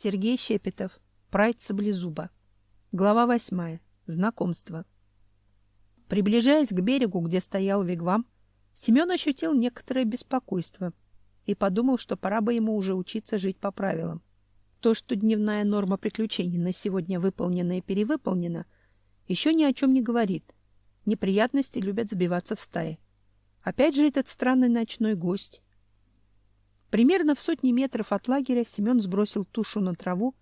Сергей Щепетов. Прайд Саблезуба. Глава восьмая. Знакомство. Приближаясь к берегу, где стоял вигвам, Семен ощутил некоторое беспокойство и подумал, что пора бы ему уже учиться жить по правилам. То, что дневная норма приключений на сегодня выполнена и перевыполнена, еще ни о чем не говорит. Неприятности любят забиваться в стае. Опять же этот странный ночной гость. Примерно в сотни метров от лагеря Семен сбросил тушу на траву,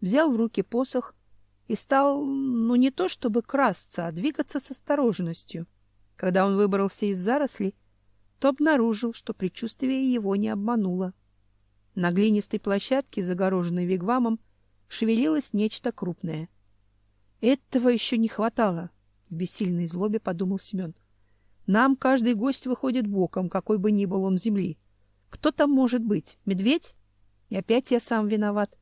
взял в руки посох и стал, ну не то чтобы красться, а двигаться с осторожностью. Когда он выбрался из зарослей, то обнаружил, что предчувствие его не обмануло. На глинистой площадке, загороженной вигвамом, шевелилось нечто крупное. Этого еще не хватало, в бессильной злобе подумал Семен. Нам каждый гость выходит боком, какой бы ни был он земли. Кто там может быть? Медведь? И опять я сам виноват.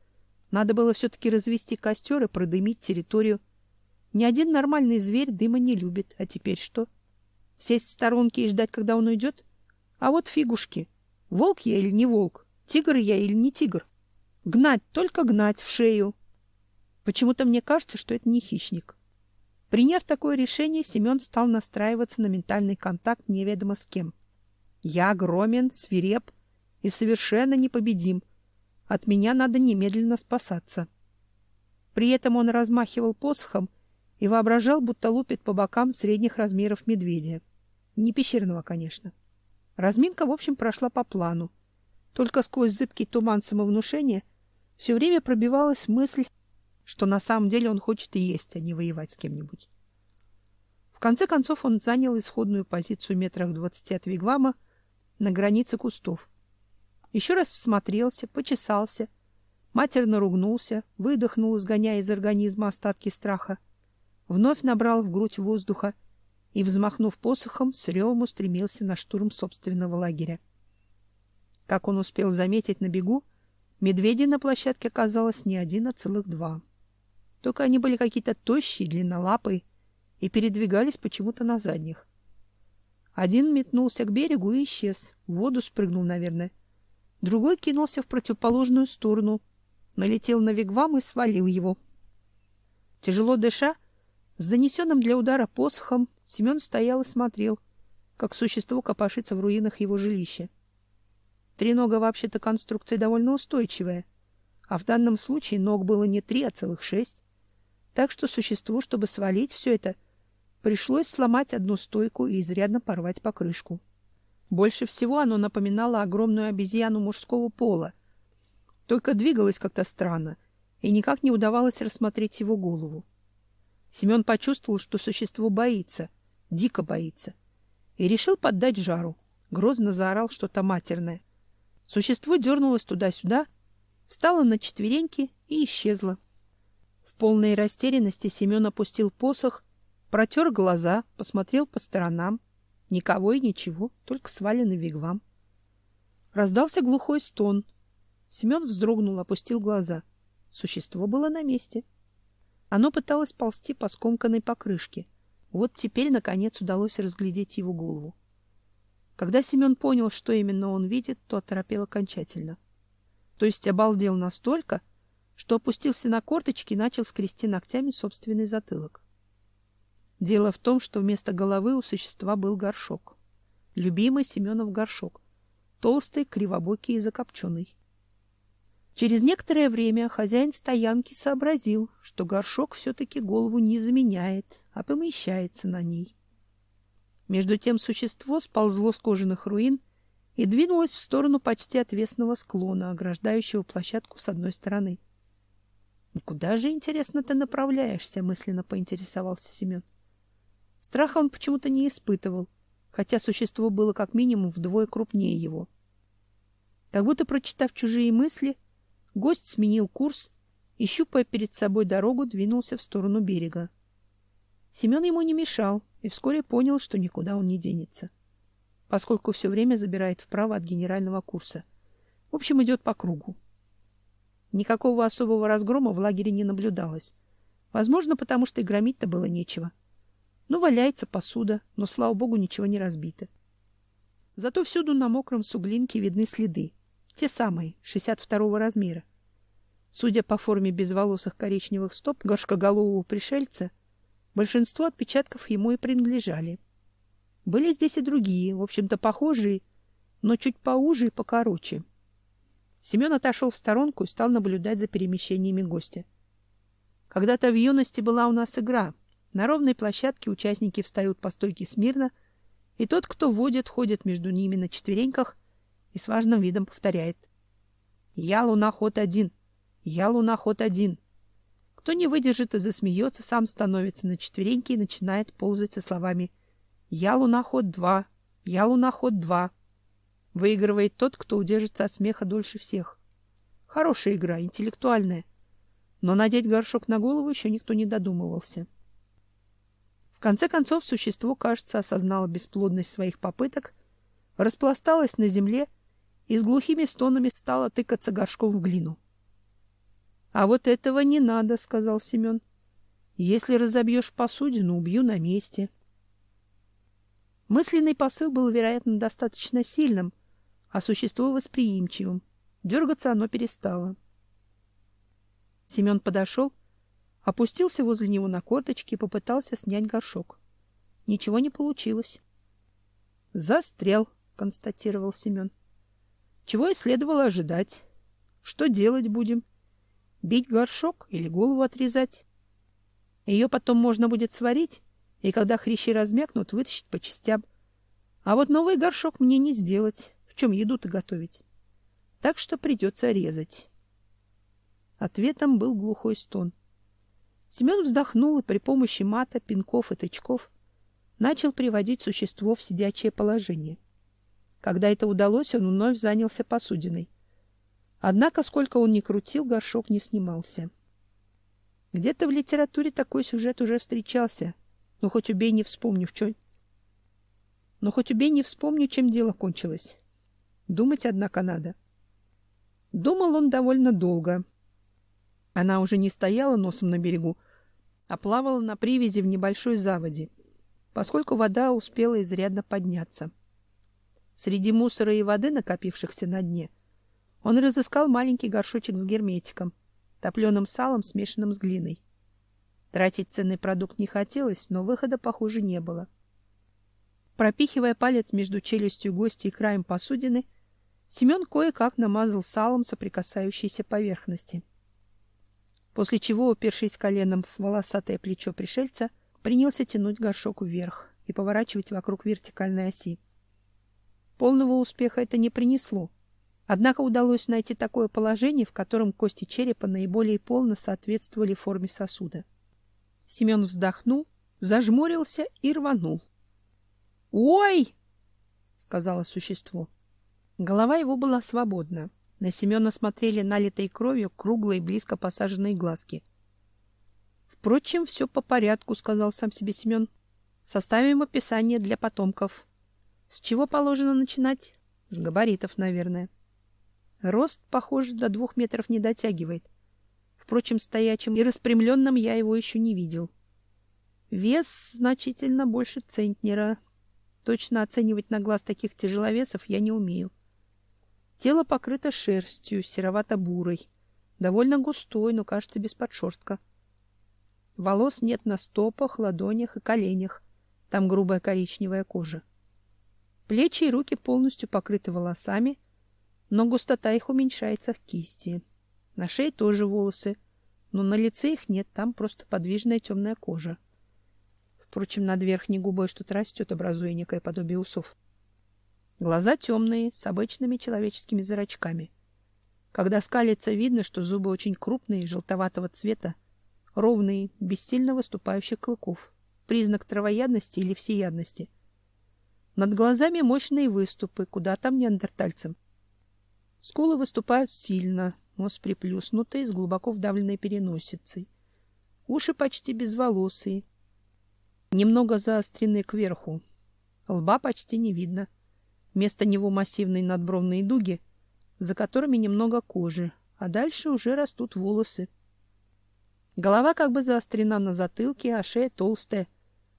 Надо было все-таки развести костер и продымить территорию. Ни один нормальный зверь дыма не любит. А теперь что? Сесть в сторонке и ждать, когда он уйдет? А вот фигушки. Волк я или не волк? Тигр я или не тигр? Гнать, только гнать в шею. Почему-то мне кажется, что это не хищник. Приняв такое решение, Семен стал настраиваться на ментальный контакт неведомо с кем. Я огромен, свиреп и совершенно непобедим. От меня надо немедленно спасаться. При этом он размахивал посохом и воображал, будто лупит по бокам средних размеров медведя. Не пещерного, конечно. Разминка, в общем, прошла по плану. Только сквозь зыбкий туман самовнушения все время пробивалась мысль что на самом деле он хочет и есть, а не воевать с кем-нибудь. В конце концов он занял исходную позицию метрах двадцати от вигвама на границе кустов. Еще раз всмотрелся, почесался, матерно ругнулся, выдохнул, изгоняя из организма остатки страха, вновь набрал в грудь воздуха и, взмахнув посохом, с ревом устремился на штурм собственного лагеря. Как он успел заметить на бегу, медведей на площадке оказалось не один, а целых два. Только они были какие-то тощие, длиннолапые и передвигались почему-то на задних. Один метнулся к берегу и исчез. В воду спрыгнул, наверное. Другой кинулся в противоположную сторону, налетел на вигвам и свалил его. Тяжело дыша, с занесенным для удара посохом, Семен стоял и смотрел, как существо копошится в руинах его жилища. Тренога вообще-то конструкция довольно устойчивая, а в данном случае ног было не три, а целых шесть. Так что существу, чтобы свалить все это, пришлось сломать одну стойку и изрядно порвать покрышку. Больше всего оно напоминало огромную обезьяну мужского пола, только двигалось как-то странно, и никак не удавалось рассмотреть его голову. Семен почувствовал, что существо боится, дико боится, и решил поддать жару. Грозно заорал что-то матерное. Существо дернулось туда-сюда, встало на четвереньки и исчезло. В полной растерянности Семен опустил посох, протер глаза, посмотрел по сторонам. Никого и ничего, только сваленный вигвам. Раздался глухой стон. Семен вздрогнул, опустил глаза. Существо было на месте. Оно пыталось ползти по скомканной покрышке. Вот теперь, наконец, удалось разглядеть его голову. Когда Семен понял, что именно он видит, то оторопел окончательно. То есть обалдел настолько, что опустился на корточки и начал скрести ногтями собственный затылок. Дело в том, что вместо головы у существа был горшок. Любимый Семенов горшок. Толстый, кривобокий и закопченный. Через некоторое время хозяин стоянки сообразил, что горшок все-таки голову не заменяет, а помещается на ней. Между тем существо сползло с кожаных руин и двинулось в сторону почти отвесного склона, ограждающего площадку с одной стороны. Куда же, интересно, ты направляешься? мысленно поинтересовался Семен. Страха он почему-то не испытывал, хотя существо было как минимум вдвое крупнее его. Как будто прочитав чужие мысли, гость сменил курс и, щупая перед собой дорогу, двинулся в сторону берега. Семен ему не мешал и вскоре понял, что никуда он не денется, поскольку все время забирает вправо от генерального курса. В общем, идет по кругу. Никакого особого разгрома в лагере не наблюдалось. Возможно, потому что и громить-то было нечего. Ну, валяется посуда, но, слава богу, ничего не разбито. Зато всюду на мокром суглинке видны следы. Те самые, 62-го размера. Судя по форме безволосых коричневых стоп горшкоголового пришельца, большинство отпечатков ему и принадлежали. Были здесь и другие, в общем-то похожие, но чуть поуже и покороче. Семен отошел в сторонку и стал наблюдать за перемещениями гостя. Когда-то в юности была у нас игра. На ровной площадке участники встают по стойке смирно, и тот, кто водит, ходит между ними на четвереньках и с важным видом повторяет. «Я луноход один! Я луноход один!» Кто не выдержит и засмеется, сам становится на четвереньки и начинает ползать со словами «Я луноход два! Я луноход два!» Выигрывает тот, кто удержится от смеха дольше всех. Хорошая игра, интеллектуальная. Но надеть горшок на голову еще никто не додумывался. Конце концов существо, кажется, осознало бесплодность своих попыток, распласталось на земле и с глухими стонами стало тыкаться горшком в глину. — А вот этого не надо, — сказал Семен. — Если разобьешь посудину, убью на месте. Мысленный посыл был, вероятно, достаточно сильным, а существо восприимчивым. Дергаться оно перестало. Семен подошел, опустился возле него на корточки и попытался снять горшок. Ничего не получилось. «Застрял», — констатировал Семен. «Чего и следовало ожидать. Что делать будем? Бить горшок или голову отрезать? Ее потом можно будет сварить, и когда хрящи размякнут, вытащить по частям. А вот новый горшок мне не сделать чем еду-то готовить? Так что придется резать. Ответом был глухой стон. Семен вздохнул и при помощи мата, пинков и тычков начал приводить существо в сидячее положение. Когда это удалось, он вновь занялся посудиной. Однако, сколько он ни крутил, горшок не снимался. Где-то в литературе такой сюжет уже встречался, но хоть убей не вспомню, в чем... Но хоть убей не вспомню, чем дело кончилось. Думать, однако, надо. Думал он довольно долго. Она уже не стояла носом на берегу, а плавала на привязи в небольшой заводе, поскольку вода успела изрядно подняться. Среди мусора и воды, накопившихся на дне, он разыскал маленький горшочек с герметиком, топленым салом, смешанным с глиной. Тратить ценный продукт не хотелось, но выхода, похоже, не было. Пропихивая палец между челюстью гостя и краем посудины, Семен кое-как намазал салом соприкасающиеся поверхности. После чего, упершись коленом в волосатое плечо пришельца, принялся тянуть горшок вверх и поворачивать вокруг вертикальной оси. Полного успеха это не принесло. Однако удалось найти такое положение, в котором кости черепа наиболее полно соответствовали форме сосуда. Семен вздохнул, зажмурился и рванул. «Ой!» — сказала существо. Голова его была свободна. На Семена смотрели налитые кровью круглые, близко посаженные глазки. Впрочем, все по порядку, сказал сам себе Семен. Составим описание для потомков. С чего положено начинать? С габаритов, наверное. Рост, похоже, до двух метров не дотягивает. Впрочем, стоячим и распрямленным я его еще не видел. Вес значительно больше центнера. Точно оценивать на глаз таких тяжеловесов я не умею. Тело покрыто шерстью, серовато-бурой, довольно густой, но, кажется, без подшерстка. Волос нет на стопах, ладонях и коленях. Там грубая коричневая кожа. Плечи и руки полностью покрыты волосами, но густота их уменьшается к кисти. На шее тоже волосы, но на лице их нет, там просто подвижная темная кожа. Впрочем, над верхней губой что-то растет, образуя некое подобие усов. Глаза темные, с обычными человеческими зрачками. Когда скалится, видно, что зубы очень крупные, желтоватого цвета, ровные, без сильно выступающих клыков. Признак травоядности или всеядности. Над глазами мощные выступы, куда там неандертальцам. Скулы выступают сильно, нос приплюснутый, с глубоко вдавленной переносицей. Уши почти безволосые, немного заостренные кверху. Лба почти не видно. — Вместо него массивные надбровные дуги, за которыми немного кожи, а дальше уже растут волосы. Голова как бы заострена на затылке, а шея толстая,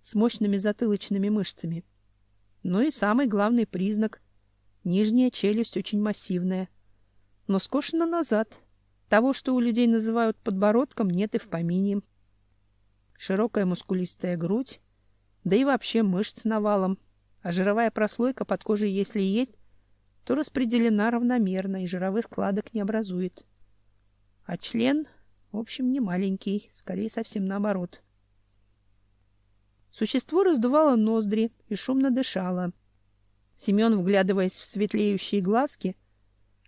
с мощными затылочными мышцами. Ну и самый главный признак — нижняя челюсть очень массивная, но скошена назад, Того, что у людей называют подбородком, нет и в помине. Широкая мускулистая грудь, да и вообще мышц навалом, а жировая прослойка под кожей, если есть, то распределена равномерно и жировых складок не образует. А член, в общем, не маленький, скорее совсем наоборот. Существо раздувало ноздри и шумно дышало. Семен, вглядываясь в светлеющие глазки,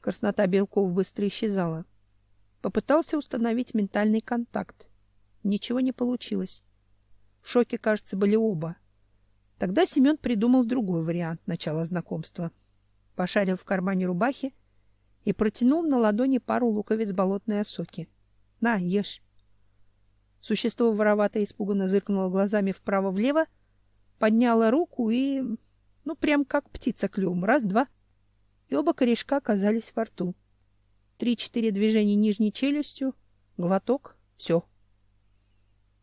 краснота белков быстро исчезала. Попытался установить ментальный контакт. Ничего не получилось. В шоке, кажется, были оба. Тогда Семен придумал другой вариант начала знакомства. Пошарил в кармане рубахи и протянул на ладони пару луковиц болотной осоки. На, ешь. Существо воровато испуганно зыркнуло глазами вправо-влево, подняло руку и, ну, прям как птица клювом, раз-два, и оба корешка оказались во рту. Три-четыре движения нижней челюстью, глоток, все.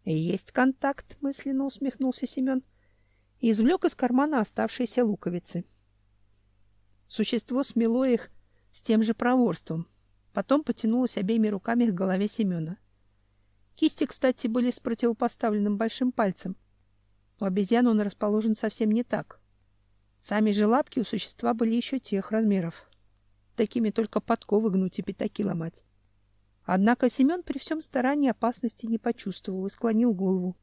Есть контакт, мысленно усмехнулся Семен и извлек из кармана оставшиеся луковицы. Существо смело их с тем же проворством, потом потянулось обеими руками к голове Семена. Кисти, кстати, были с противопоставленным большим пальцем. У обезьян он расположен совсем не так. Сами же лапки у существа были еще тех размеров. Такими только подковы гнуть и пятаки ломать. Однако Семен при всем старании опасности не почувствовал и склонил голову.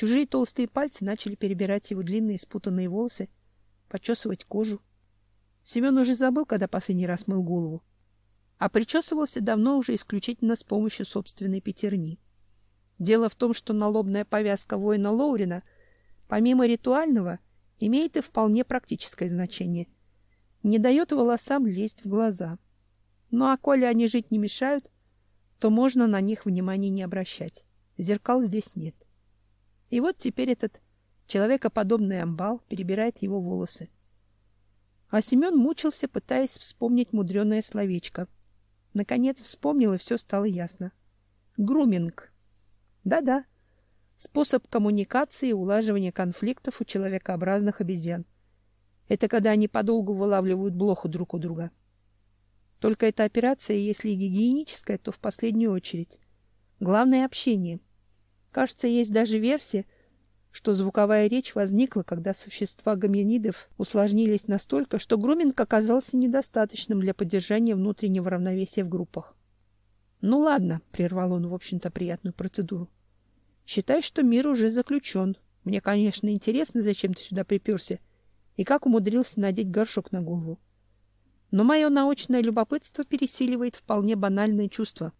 Чужие толстые пальцы начали перебирать его длинные спутанные волосы, почесывать кожу. Семен уже забыл, когда последний раз мыл голову, а причесывался давно уже исключительно с помощью собственной пятерни. Дело в том, что налобная повязка воина Лоурина, помимо ритуального, имеет и вполне практическое значение. Не дает волосам лезть в глаза. Ну а коли они жить не мешают, то можно на них внимания не обращать. Зеркал здесь нет. И вот теперь этот человекоподобный амбал перебирает его волосы. А Семен мучился, пытаясь вспомнить мудреное словечко. Наконец вспомнил, и все стало ясно. Груминг. Да-да. Способ коммуникации и улаживания конфликтов у человекообразных обезьян. Это когда они подолгу вылавливают блоху друг у друга. Только эта операция, если и гигиеническая, то в последнюю очередь. Главное общение. Кажется, есть даже версия, что звуковая речь возникла, когда существа гоминидов усложнились настолько, что груминг оказался недостаточным для поддержания внутреннего равновесия в группах. Ну ладно, прервал он, в общем-то, приятную процедуру. Считай, что мир уже заключен. Мне, конечно, интересно, зачем ты сюда приперся и как умудрился надеть горшок на голову. Но мое научное любопытство пересиливает вполне банальное чувство.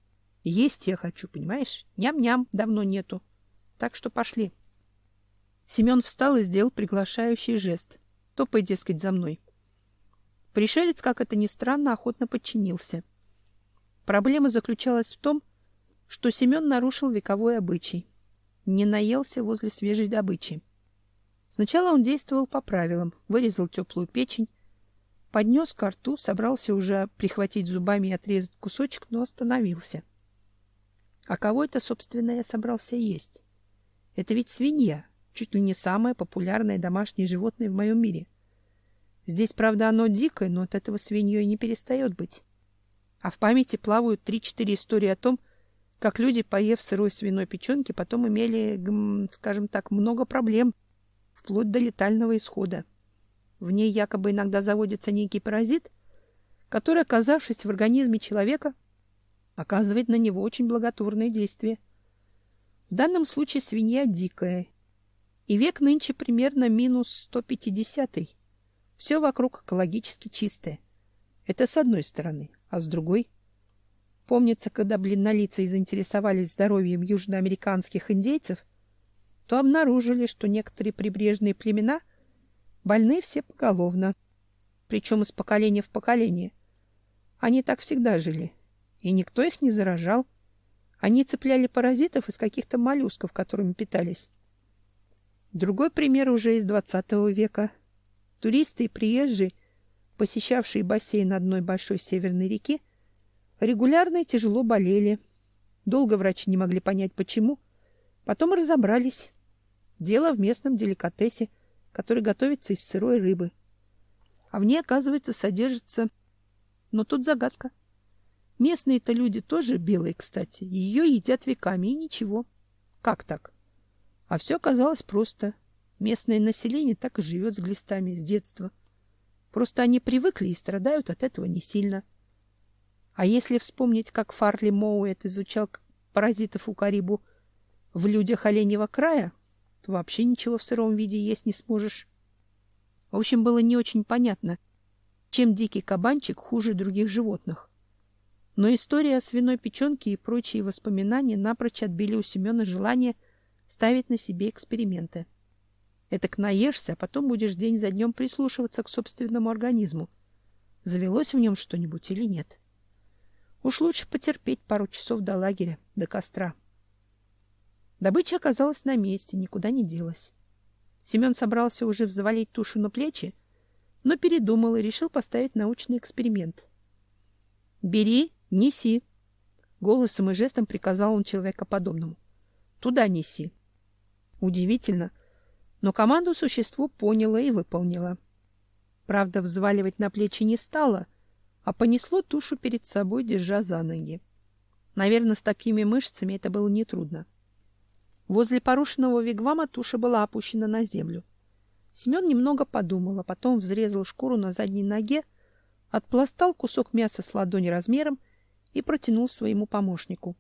Есть я хочу, понимаешь? Ням-ням давно нету. Так что пошли. Семен встал и сделал приглашающий жест. Топай, дескать, за мной. Пришелец, как это ни странно, охотно подчинился. Проблема заключалась в том, что Семен нарушил вековой обычай. Не наелся возле свежей добычи. Сначала он действовал по правилам, вырезал теплую печень, поднес ко рту, собрался уже прихватить зубами и отрезать кусочек, но остановился. А кого это, собственно, я собрался есть? Это ведь свинья, чуть ли не самое популярное домашнее животное в моем мире. Здесь, правда, оно дикое, но от этого свиньей не перестает быть. А в памяти плавают три-четыре истории о том, как люди, поев сырой свиной печенки, потом имели, скажем так, много проблем, вплоть до летального исхода. В ней якобы иногда заводится некий паразит, который, оказавшись в организме человека, оказывает на него очень благотворное действие. В данном случае свинья дикая и век нынче примерно минус 150. -й. Все вокруг экологически чистое. Это с одной стороны, а с другой Помнится, когда блиннолицые заинтересовались здоровьем южноамериканских индейцев, то обнаружили, что некоторые прибрежные племена больны все поголовно, причем из поколения в поколение. Они так всегда жили, и никто их не заражал. Они цепляли паразитов из каких-то моллюсков, которыми питались. Другой пример уже из XX века. Туристы и приезжие, посещавшие бассейн одной большой северной реки, регулярно и тяжело болели. Долго врачи не могли понять, почему. Потом разобрались. Дело в местном деликатесе, который готовится из сырой рыбы. А в ней, оказывается, содержится... Но тут загадка. Местные-то люди тоже белые, кстати. Ее едят веками, и ничего. Как так? А все оказалось просто. Местное население так и живет с глистами с детства. Просто они привыкли и страдают от этого не сильно. А если вспомнить, как Фарли Моуэт изучал паразитов у Карибу в людях оленевого края, то вообще ничего в сыром виде есть не сможешь. В общем, было не очень понятно, чем дикий кабанчик хуже других животных. Но история о свиной печенке и прочие воспоминания напрочь отбили у Семена желание ставить на себе эксперименты. Этак наешься, а потом будешь день за днем прислушиваться к собственному организму. Завелось в нем что-нибудь или нет. Уж лучше потерпеть пару часов до лагеря, до костра. Добыча оказалась на месте, никуда не делась. Семен собрался уже взвалить тушу на плечи, но передумал и решил поставить научный эксперимент. «Бери, неси!» Голосом и жестом приказал он человекоподобному. «Туда неси!» Удивительно, но команду существо поняло и выполнило. Правда, взваливать на плечи не стало, а понесло тушу перед собой, держа за ноги. Наверное, с такими мышцами это было нетрудно. Возле порушенного вигвама туша была опущена на землю. Семен немного подумал, а потом взрезал шкуру на задней ноге, отпластал кусок мяса с ладони размером и протянул своему помощнику.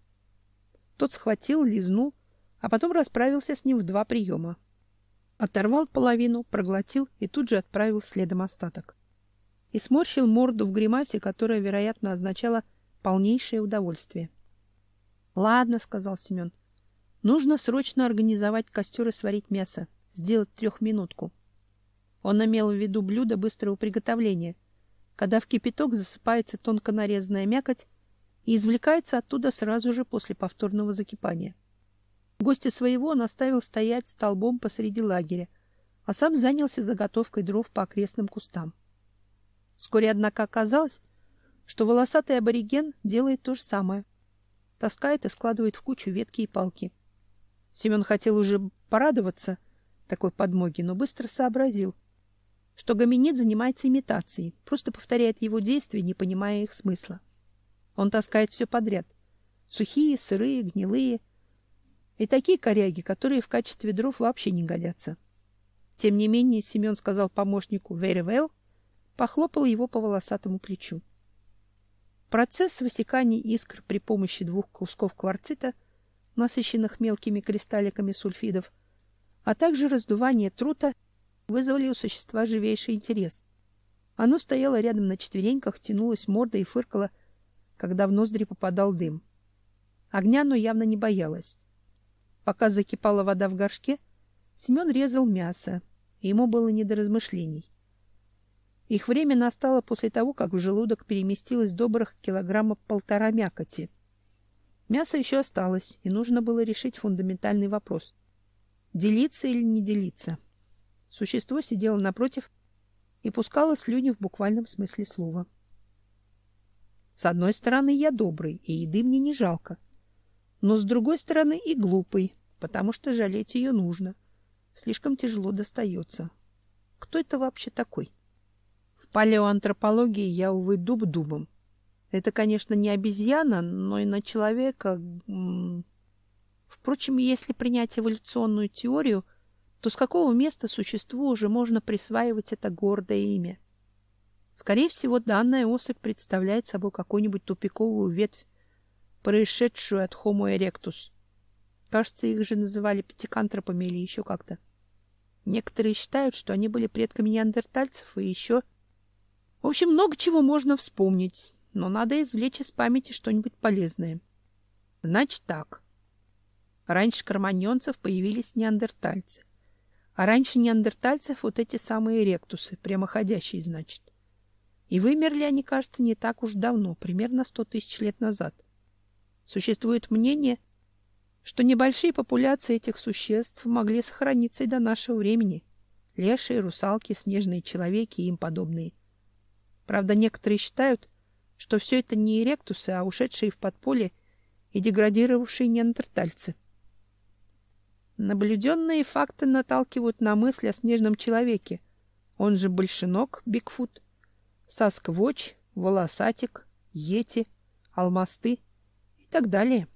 Тот схватил, лизнул, а потом расправился с ним в два приема. Оторвал половину, проглотил и тут же отправил следом остаток. И сморщил морду в гримасе, которая, вероятно, означала полнейшее удовольствие. Ладно, сказал Семен. Нужно срочно организовать костер и сварить мясо, сделать трехминутку. Он имел в виду блюдо быстрого приготовления, когда в кипяток засыпается тонко нарезанная мякоть и извлекается оттуда сразу же после повторного закипания. Гостя своего он оставил стоять столбом посреди лагеря, а сам занялся заготовкой дров по окрестным кустам. Вскоре, однако, оказалось, что волосатый абориген делает то же самое. Таскает и складывает в кучу ветки и палки. Семен хотел уже порадоваться такой подмоге, но быстро сообразил, что гоминид занимается имитацией, просто повторяет его действия, не понимая их смысла. Он таскает все подряд: сухие, сырые, гнилые, и такие коряги, которые в качестве дров вообще не годятся. Тем не менее, Семен сказал помощнику very well, похлопал его по волосатому плечу. Процесс высекания искр при помощи двух кусков кварцита, насыщенных мелкими кристалликами сульфидов, а также раздувание трута вызвали у существа живейший интерес. Оно стояло рядом на четвереньках, тянулось мордой и фыркало, когда в ноздри попадал дым. Огня оно явно не боялось. Пока закипала вода в горшке, Семен резал мясо, и ему было не до размышлений. Их время настало после того, как в желудок переместилось добрых килограмма полтора мякоти. Мясо еще осталось, и нужно было решить фундаментальный вопрос: делиться или не делиться. Существо сидело напротив и пускало слюни в буквальном смысле слова. С одной стороны, я добрый, и еды мне не жалко но с другой стороны и глупый, потому что жалеть ее нужно. Слишком тяжело достается. Кто это вообще такой? В палеоантропологии я, увы, дуб дубом. Это, конечно, не обезьяна, но и на человека... Впрочем, если принять эволюционную теорию, то с какого места существу уже можно присваивать это гордое имя? Скорее всего, данная особь представляет собой какую-нибудь тупиковую ветвь происшедшую от Homo erectus. Кажется, их же называли пятикантропами или еще как-то. Некоторые считают, что они были предками неандертальцев и еще... В общем, много чего можно вспомнить, но надо извлечь из памяти что-нибудь полезное. Значит так. Раньше кроманьонцев появились неандертальцы. А раньше неандертальцев вот эти самые ректусы, прямоходящие, значит. И вымерли они, кажется, не так уж давно, примерно сто тысяч лет назад. — Существует мнение, что небольшие популяции этих существ могли сохраниться и до нашего времени. Лешие, русалки, снежные человеки и им подобные. Правда, некоторые считают, что все это не эректусы, а ушедшие в подполье и деградировавшие неандертальцы. Наблюденные факты наталкивают на мысль о снежном человеке, он же большинок, Бигфут, Сасквоч, Волосатик, Йети — алмасты и так далее.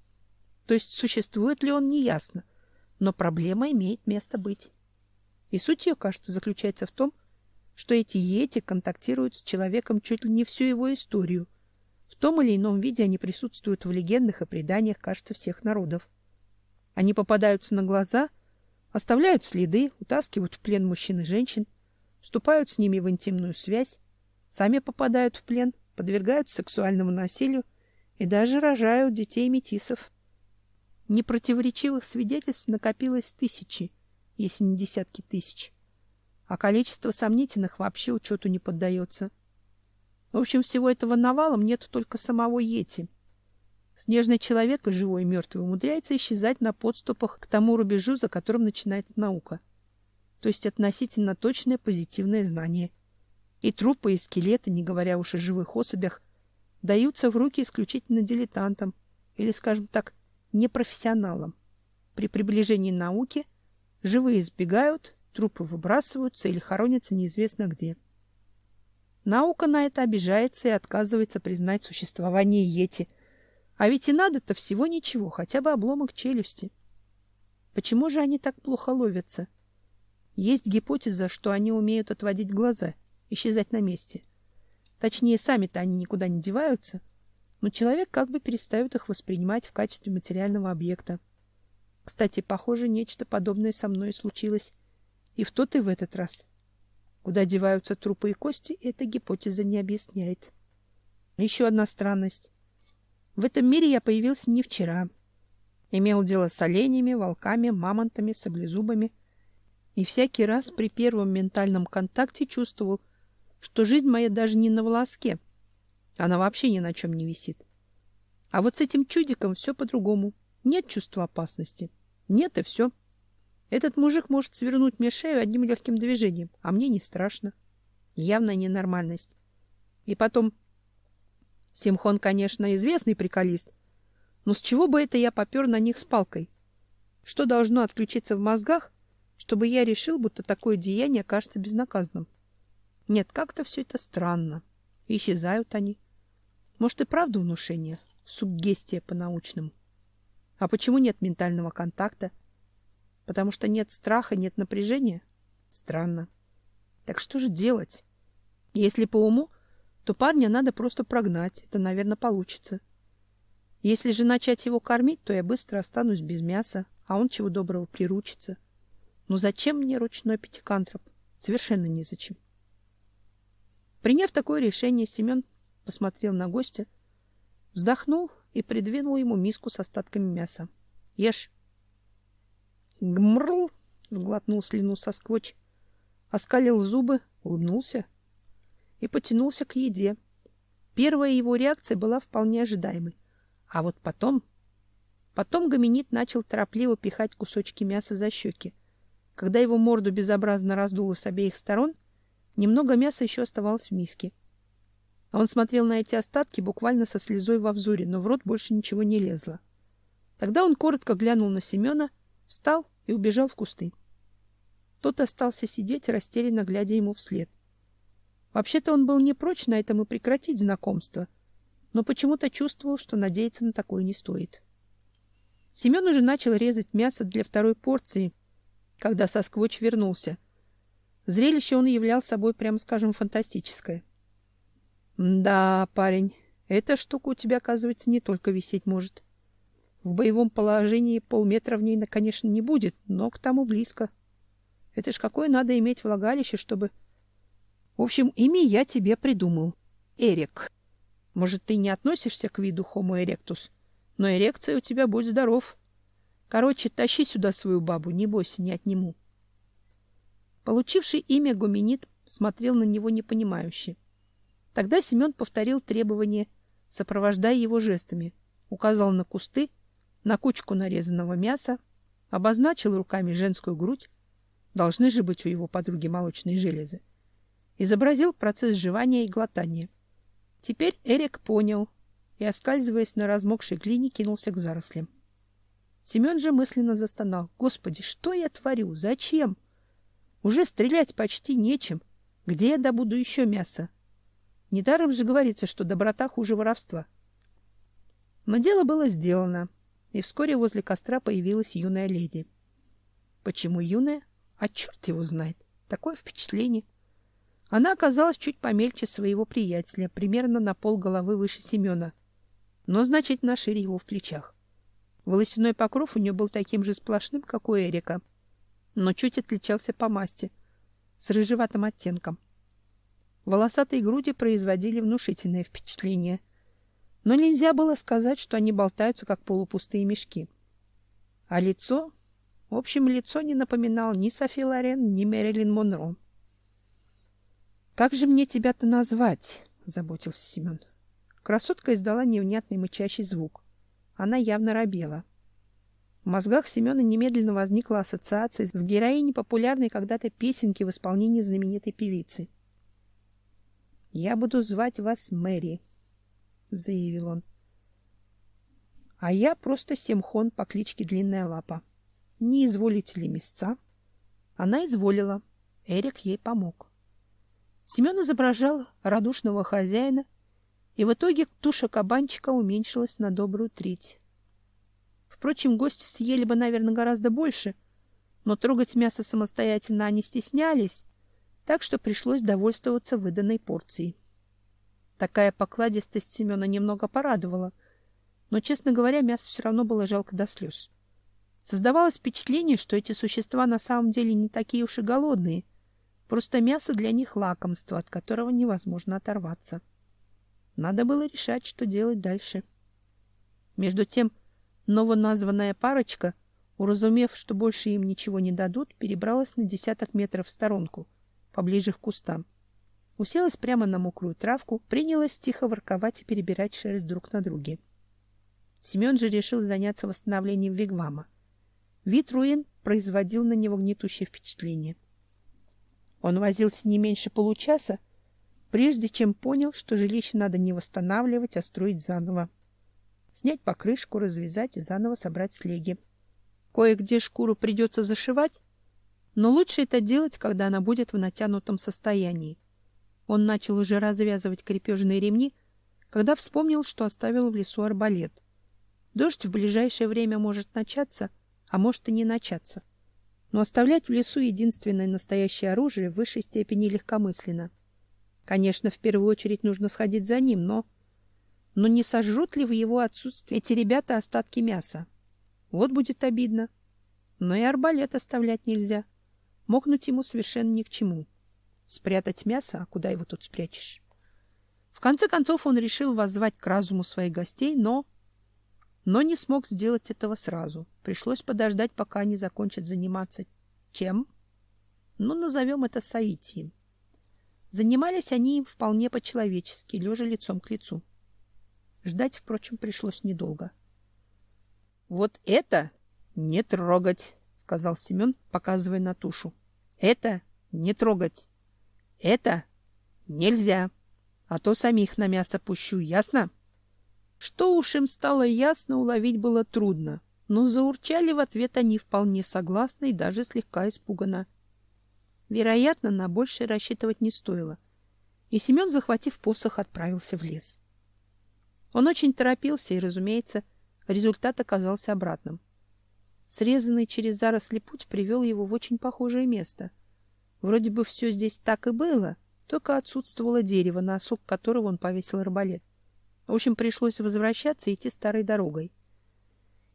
То есть существует ли он, неясно, но проблема имеет место быть. И суть ее, кажется, заключается в том, что эти йети контактируют с человеком чуть ли не всю его историю. В том или ином виде они присутствуют в легендах и преданиях, кажется, всех народов. Они попадаются на глаза, оставляют следы, утаскивают в плен мужчин и женщин, вступают с ними в интимную связь, сами попадают в плен, подвергают сексуальному насилию и даже рожают детей-метисов. Непротиворечивых свидетельств накопилось тысячи, если не десятки тысяч а количество сомнительных вообще учету не поддается. В общем, всего этого навалом нет только самого Йети. Снежный человек, и живой и мертвый, умудряется исчезать на подступах к тому рубежу, за которым начинается наука. То есть относительно точное позитивное знание. И трупы, и скелеты, не говоря уж о живых особях, даются в руки исключительно дилетантам или, скажем так, непрофессионалам. При приближении науки живые избегают, Трупы выбрасываются или хоронятся неизвестно где. Наука на это обижается и отказывается признать существование Йети. А ведь и надо-то всего ничего, хотя бы обломок челюсти. Почему же они так плохо ловятся? Есть гипотеза, что они умеют отводить глаза, исчезать на месте. Точнее, сами-то они никуда не деваются, но человек как бы перестает их воспринимать в качестве материального объекта. Кстати, похоже, нечто подобное со мной случилось и в тот и в этот раз. Куда деваются трупы и кости, эта гипотеза не объясняет. Еще одна странность. В этом мире я появился не вчера. Имел дело с оленями, волками, мамонтами, саблезубами. И всякий раз при первом ментальном контакте чувствовал, что жизнь моя даже не на волоске. Она вообще ни на чем не висит. А вот с этим чудиком все по-другому. Нет чувства опасности. Нет и все. — этот мужик может свернуть мне шею одним легким движением, а мне не страшно. Явная ненормальность. И потом... Симхон, конечно, известный приколист, но с чего бы это я попер на них с палкой? Что должно отключиться в мозгах, чтобы я решил, будто такое деяние кажется безнаказанным? Нет, как-то все это странно. исчезают они. Может, и правда внушение? Суггестия по-научному. А почему нет ментального контакта? — Потому что нет страха, нет напряжения? Странно. Так что же делать? Если по уму, то парня надо просто прогнать. Это, наверное, получится. Если же начать его кормить, то я быстро останусь без мяса, а он чего доброго приручится. Но зачем мне ручной пятикантроп? Совершенно незачем. Приняв такое решение, Семен посмотрел на гостя, вздохнул и придвинул ему миску с остатками мяса. Ешь. Гмрл, сглотнул слюну сосквоч, оскалил зубы, улыбнулся и потянулся к еде. Первая его реакция была вполне ожидаемой. А вот потом... Потом гоминид начал торопливо пихать кусочки мяса за щеки. Когда его морду безобразно раздуло с обеих сторон, немного мяса еще оставалось в миске. Он смотрел на эти остатки буквально со слезой во взоре, но в рот больше ничего не лезло. Тогда он коротко глянул на Семена — встал и убежал в кусты. Тот остался сидеть, растерянно глядя ему вслед. Вообще-то он был не прочь на этом и прекратить знакомство, но почему-то чувствовал, что надеяться на такое не стоит. Семен уже начал резать мясо для второй порции, когда Сосквоч вернулся. Зрелище он являл собой, прямо скажем, фантастическое. Да, парень, эта штука у тебя, оказывается, не только висеть может. В боевом положении полметра в ней, конечно, не будет, но к тому близко. Это ж какое надо иметь влагалище, чтобы... В общем, имя я тебе придумал. Эрик. Может, ты не относишься к виду Homo erectus, но эрекция у тебя будь здоров. Короче, тащи сюда свою бабу, не бойся, не отниму. Получивший имя Гуминид смотрел на него непонимающе. Тогда Семен повторил требование, сопровождая его жестами, указал на кусты, на кучку нарезанного мяса, обозначил руками женскую грудь, должны же быть у его подруги молочные железы, изобразил процесс жевания и глотания. Теперь Эрик понял и, оскальзываясь на размокшей глине, кинулся к зарослям. Семен же мысленно застонал. Господи, что я творю? Зачем? Уже стрелять почти нечем. Где я добуду еще мяса? Недаром же говорится, что доброта хуже воровства. Но дело было сделано, и вскоре возле костра появилась юная леди. Почему юная? А черт его знает. Такое впечатление. Она оказалась чуть помельче своего приятеля, примерно на пол головы выше Семена, но значительно шире его в плечах. Волосяной покров у нее был таким же сплошным, как у Эрика, но чуть отличался по масти, с рыжеватым оттенком. Волосатые груди производили внушительное впечатление, но нельзя было сказать, что они болтаются, как полупустые мешки. А лицо... В общем, лицо не напоминало ни Софи Лорен, ни Мэрилин Монро. «Как же мне тебя-то назвать?» — заботился Семен. Красотка издала невнятный мычащий звук. Она явно робела. В мозгах Семена немедленно возникла ассоциация с героиней популярной когда-то песенки в исполнении знаменитой певицы. «Я буду звать вас Мэри», — заявил он. «А я просто Семхон по кличке Длинная Лапа. Не изволите ли места?» Она изволила. Эрик ей помог. Семен изображал радушного хозяина, и в итоге туша кабанчика уменьшилась на добрую треть. Впрочем, гости съели бы, наверное, гораздо больше, но трогать мясо самостоятельно они стеснялись, так что пришлось довольствоваться выданной порцией. Такая покладистость Семена немного порадовала, но, честно говоря, мясо все равно было жалко до слез. Создавалось впечатление, что эти существа на самом деле не такие уж и голодные — Просто мясо для них лакомство, от которого невозможно оторваться. Надо было решать, что делать дальше. Между тем, новоназванная парочка, уразумев, что больше им ничего не дадут, перебралась на десяток метров в сторонку, поближе к кустам. Уселась прямо на мокрую травку, принялась тихо ворковать и перебирать шерсть друг на друге. Семен же решил заняться восстановлением вигвама. Вид руин производил на него гнетущее впечатление. Он возился не меньше получаса, прежде чем понял, что жилище надо не восстанавливать, а строить заново. Снять покрышку, развязать и заново собрать слеги. Кое-где шкуру придется зашивать, но лучше это делать, когда она будет в натянутом состоянии. Он начал уже развязывать крепежные ремни, когда вспомнил, что оставил в лесу арбалет. Дождь в ближайшее время может начаться, а может и не начаться но оставлять в лесу единственное настоящее оружие в высшей степени легкомысленно. Конечно, в первую очередь нужно сходить за ним, но... Но не сожрут ли в его отсутствие эти ребята остатки мяса? Вот будет обидно. Но и арбалет оставлять нельзя. Мокнуть ему совершенно ни к чему. Спрятать мясо, а куда его тут спрячешь? В конце концов он решил воззвать к разуму своих гостей, но но не смог сделать этого сразу. Пришлось подождать, пока они закончат заниматься чем? Ну, назовем это соитием. Занимались они им вполне по-человечески, лежа лицом к лицу. Ждать, впрочем, пришлось недолго. — Вот это не трогать, — сказал Семен, показывая на тушу. — Это не трогать. Это нельзя, а то самих на мясо пущу, ясно? — что уж им стало ясно, уловить было трудно, но заурчали в ответ они вполне согласно и даже слегка испуганно. Вероятно, на большее рассчитывать не стоило. И Семен, захватив посох, отправился в лес. Он очень торопился, и, разумеется, результат оказался обратным. Срезанный через заросли путь привел его в очень похожее место. Вроде бы все здесь так и было, только отсутствовало дерево, на осок которого он повесил арбалет. В общем, пришлось возвращаться и идти старой дорогой.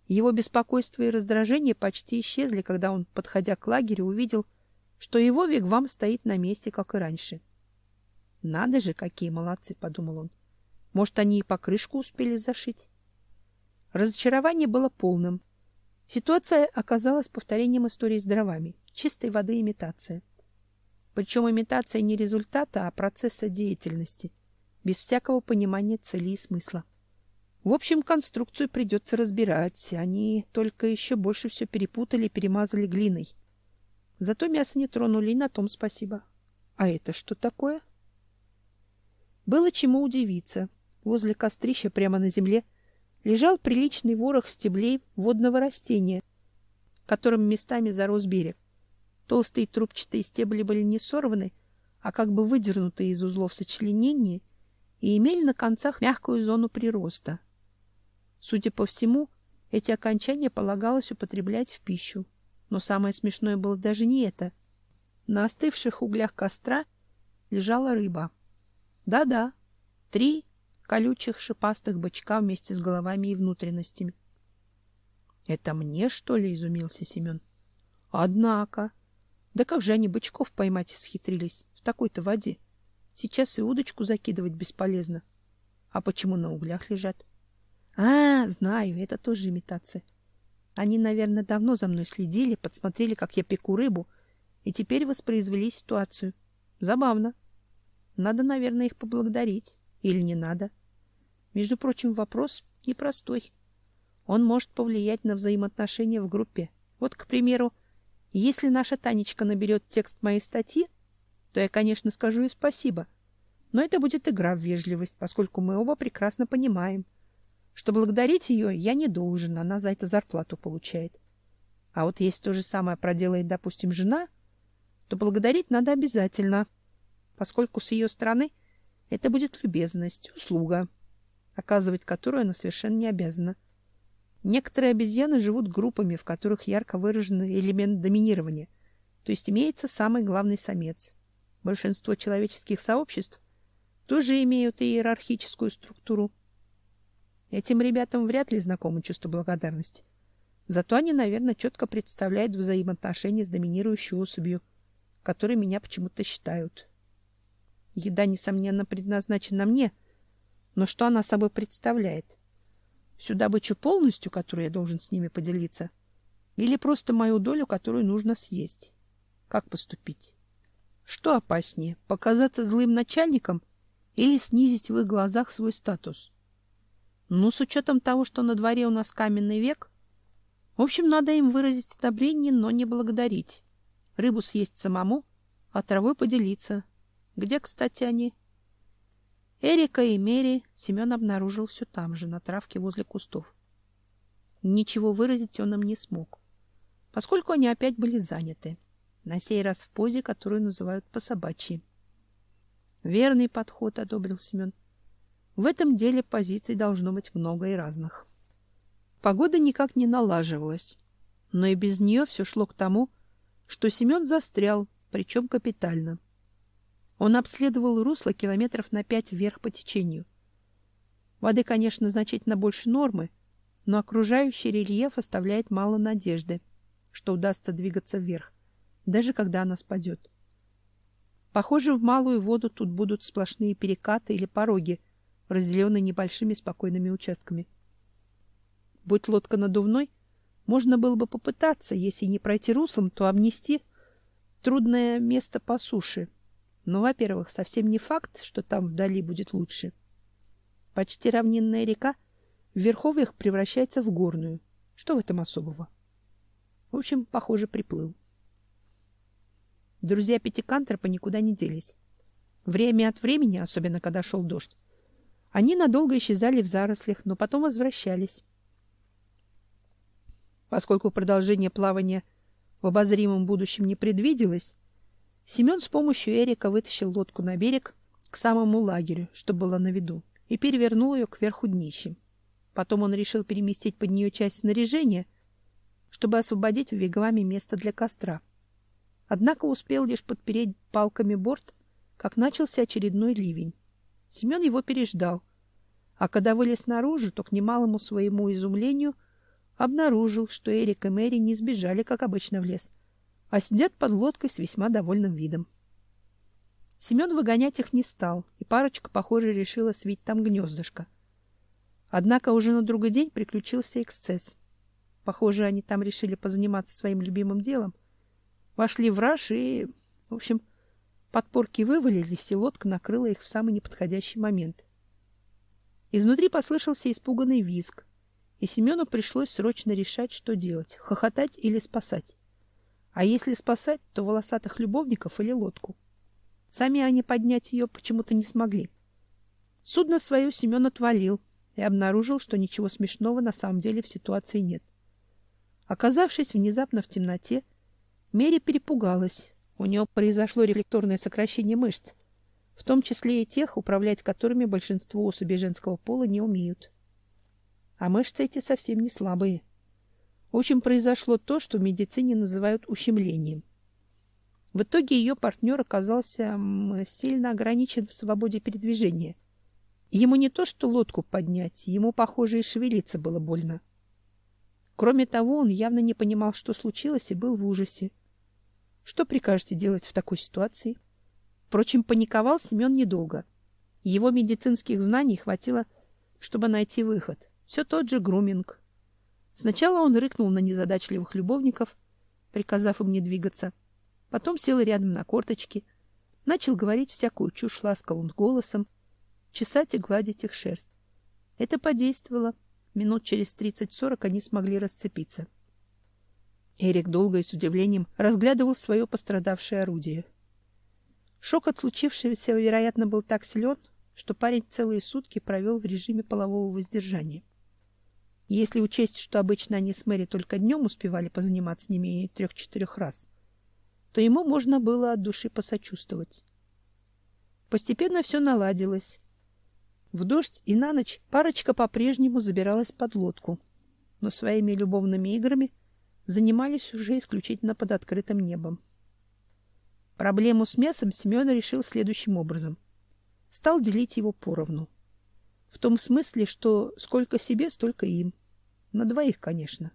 Его беспокойство и раздражение почти исчезли, когда он, подходя к лагерю, увидел, что его вигвам стоит на месте, как и раньше. «Надо же, какие молодцы!» — подумал он. «Может, они и покрышку успели зашить?» Разочарование было полным. Ситуация оказалась повторением истории с дровами. Чистой воды имитация. Причем имитация не результата, а процесса деятельности без всякого понимания цели и смысла. В общем, конструкцию придется разбирать. Они только еще больше все перепутали и перемазали глиной. Зато мясо не тронули, и на том спасибо. А это что такое? Было чему удивиться. Возле кострища прямо на земле лежал приличный ворох стеблей водного растения, которым местами зарос берег. Толстые трубчатые стебли были не сорваны, а как бы выдернуты из узлов сочленения и имели на концах мягкую зону прироста. Судя по всему, эти окончания полагалось употреблять в пищу. Но самое смешное было даже не это. На остывших углях костра лежала рыба. Да-да, три колючих шипастых бычка вместе с головами и внутренностями. — Это мне, что ли? — изумился Семен. — Однако. Да как же они бычков поймать исхитрились в такой-то воде? Сейчас и удочку закидывать бесполезно. А почему на углях лежат? А, знаю, это тоже имитация. Они, наверное, давно за мной следили, подсмотрели, как я пеку рыбу, и теперь воспроизвели ситуацию. Забавно. Надо, наверное, их поблагодарить. Или не надо? Между прочим, вопрос непростой. Он может повлиять на взаимоотношения в группе. Вот, к примеру, если наша Танечка наберет текст моей статьи, то я, конечно, скажу ей спасибо. Но это будет игра в вежливость, поскольку мы оба прекрасно понимаем — что благодарить ее я не должен, она за это зарплату получает. А вот если то же самое проделает, допустим, жена, то благодарить надо обязательно, поскольку с ее стороны это будет любезность, услуга, оказывать которую она совершенно не обязана. Некоторые обезьяны живут группами, в которых ярко выражен элемент доминирования, то есть имеется самый главный самец. Большинство человеческих сообществ тоже имеют иерархическую структуру, Этим ребятам вряд ли знакомо чувство благодарности. Зато они, наверное, четко представляют взаимоотношения с доминирующей особью, которой меня почему-то считают. Еда, несомненно, предназначена мне, но что она собой представляет? Всю добычу полностью, которую я должен с ними поделиться, или просто мою долю, которую нужно съесть? Как поступить? Что опаснее, показаться злым начальником или снизить в их глазах свой статус? Ну, с учетом того, что на дворе у нас каменный век, в общем, надо им выразить одобрение, но не благодарить. Рыбу съесть самому, а травой поделиться. Где, кстати, они? Эрика и Мери Семен обнаружил все там же, на травке возле кустов. Ничего выразить он им не смог, поскольку они опять были заняты, на сей раз в позе, которую называют по-собачьи. Верный подход, одобрил Семен. В этом деле позиций должно быть много и разных. Погода никак не налаживалась, но и без нее все шло к тому, что Семен застрял, причем капитально. Он обследовал русло километров на пять вверх по течению. Воды, конечно, значительно больше нормы, но окружающий рельеф оставляет мало надежды, что удастся двигаться вверх, даже когда она спадет. Похоже, в малую воду тут будут сплошные перекаты или пороги, разделенный небольшими спокойными участками. Будь лодка надувной, можно было бы попытаться, если не пройти руслом, то обнести трудное место по суше. Но, во-первых, совсем не факт, что там вдали будет лучше. Почти равнинная река в верховьях превращается в горную. Что в этом особого? В общем, похоже, приплыл. Друзья Пятикантропа никуда не делись. Время от времени, особенно когда шел дождь, они надолго исчезали в зарослях, но потом возвращались. Поскольку продолжение плавания в обозримом будущем не предвиделось, Семен с помощью Эрика вытащил лодку на берег к самому лагерю, что было на виду, и перевернул ее кверху днищем. Потом он решил переместить под нее часть снаряжения, чтобы освободить в вигваме место для костра. Однако успел лишь подпереть палками борт, как начался очередной ливень. Семен его переждал, а когда вылез наружу, то к немалому своему изумлению обнаружил, что Эрик и Мэри не сбежали, как обычно, в лес, а сидят под лодкой с весьма довольным видом. Семен выгонять их не стал, и парочка, похоже, решила свить там гнездышко. Однако уже на другой день приключился эксцесс. Похоже, они там решили позаниматься своим любимым делом. Вошли в раж и, в общем, Подпорки вывалились, и лодка накрыла их в самый неподходящий момент. Изнутри послышался испуганный визг, и Семену пришлось срочно решать, что делать: хохотать или спасать. А если спасать, то волосатых любовников или лодку. Сами они поднять ее почему-то не смогли. Судно свое Семен отвалил и обнаружил, что ничего смешного на самом деле в ситуации нет. Оказавшись внезапно в темноте, Мери перепугалась у него произошло рефлекторное сокращение мышц, в том числе и тех, управлять которыми большинство особей женского пола не умеют. А мышцы эти совсем не слабые. В общем, произошло то, что в медицине называют ущемлением. В итоге ее партнер оказался сильно ограничен в свободе передвижения. Ему не то что лодку поднять, ему, похоже, и шевелиться было больно. Кроме того, он явно не понимал, что случилось, и был в ужасе. Что прикажете делать в такой ситуации? Впрочем, паниковал Семен недолго. Его медицинских знаний хватило, чтобы найти выход. Все тот же груминг. Сначала он рыкнул на незадачливых любовников, приказав им не двигаться. Потом сел рядом на корточки, начал говорить всякую чушь ласковым голосом, чесать и гладить их шерсть. Это подействовало. Минут через тридцать-сорок они смогли расцепиться. Эрик долго и с удивлением разглядывал свое пострадавшее орудие. Шок от случившегося, вероятно, был так силен, что парень целые сутки провел в режиме полового воздержания. Если учесть, что обычно они с Мэри только днем успевали позаниматься не менее трех-четырех раз, то ему можно было от души посочувствовать. Постепенно все наладилось. В дождь и на ночь парочка по-прежнему забиралась под лодку, но своими любовными играми занимались уже исключительно под открытым небом. Проблему с мясом Семен решил следующим образом. Стал делить его поровну. В том смысле, что сколько себе, столько им. На двоих, конечно.